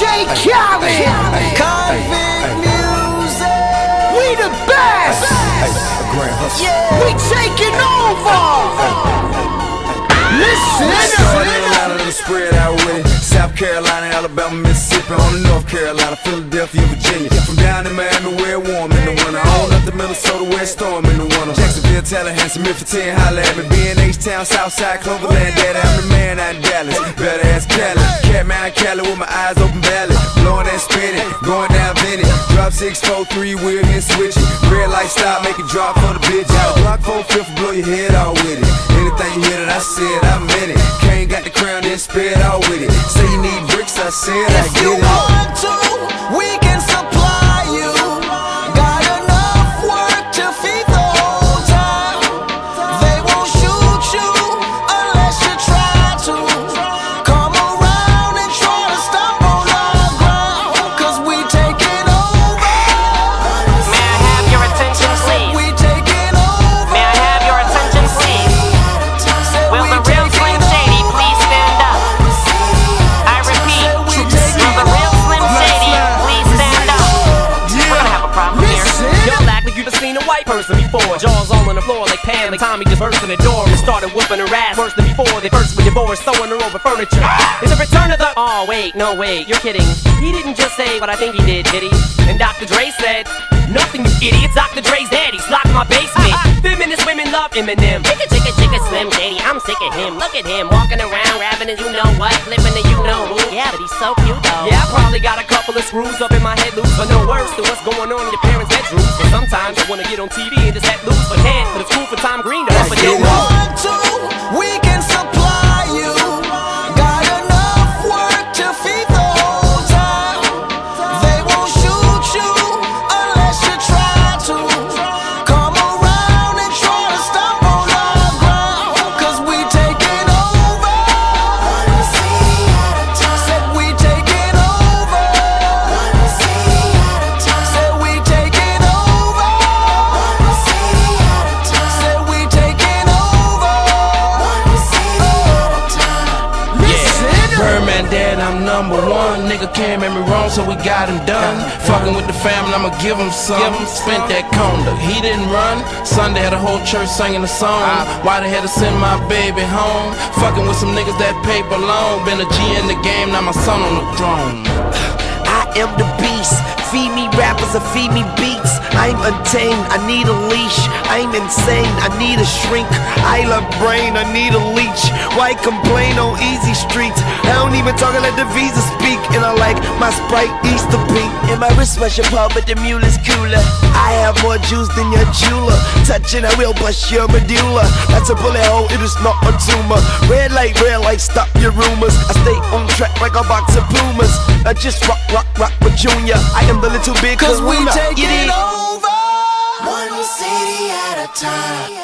DJ Khaled. Konvict music. We the best. Yeah. We taking over. Listen up. spread out with it. South Carolina, Alabama, Mississippi, on to North Carolina, Philadelphia, Virginia. From down in Miami, where warm in the winter. On up to Minnesota, where storm in the winter. Jacksonville, Tallahassee, Memphis, 10, holla at me. B&H Town, Southside, Cloverland, Daddy, I'm the man out in Dallas. Better ask Cali. Catman Cali with my eyes open valley. Blowing that spinning, going down Vinny. Drop 6, 4, 3, wheel and switch it. Red light stop, make it drop for the bitch. Out block 4, 5th, blow your head off with it. Anything you hear that I said, I meant it. Kane got the crown, then spit out with it. Say you need bricks, I said I If you get it. want to, we person before. Jaws all on the floor like Pam, like Tommy just burst in the door and started whooping her ass worse than before. They first were divorced, throwing her over furniture. It's a return of the. Oh wait, no wait, you're kidding. He didn't just say what I think he did, did he? And Dr. Dre said, Nothing, you idiots. Dr. Dre's daddy's locked my basement. Feminist women love Eminem. Chicka chicka chicka Slim Shady, I'm sick of him. Look at him walking around, rapping and you know what, flipping the you know who. Yeah, but he's so cute though. Yeah, I probably got a couple of screws up in my head loose, but no worse than what's going on in your parents' bedroom. But sometimes I wanna get on TV and just act loose, but can't. But it's cool for Tom Green to up a If you number one. Nigga can't make me wrong, so we got him done. Fucking with the family, I'ma give him some. Give him Spent that conda. He didn't run. Sunday had a whole church singing a song. Ah. Why they had to send my baby home? Fucking with some niggas that paper long. Been a G in the game, now my son on the throne. Am the beast. Feed me rappers or feed me beats. I'm untamed, I need a leash. I'm insane, I need a shrink. I love brain, I need a leech. Why complain on easy streets? I don't even talk, I let the visa speak. And I like my Sprite Easter pink. And my wristwatch your pub, but the mule is cooler. I have more juice than your jeweler. Touching, I will bust your medulla. That's a bullet hole, it is not a tumor. Red light, red light, stop your rumors. I stay on track like a box of pumas. I just rock, rock, rock with Junior. I am the little big cause we take it, it over. One city at a time.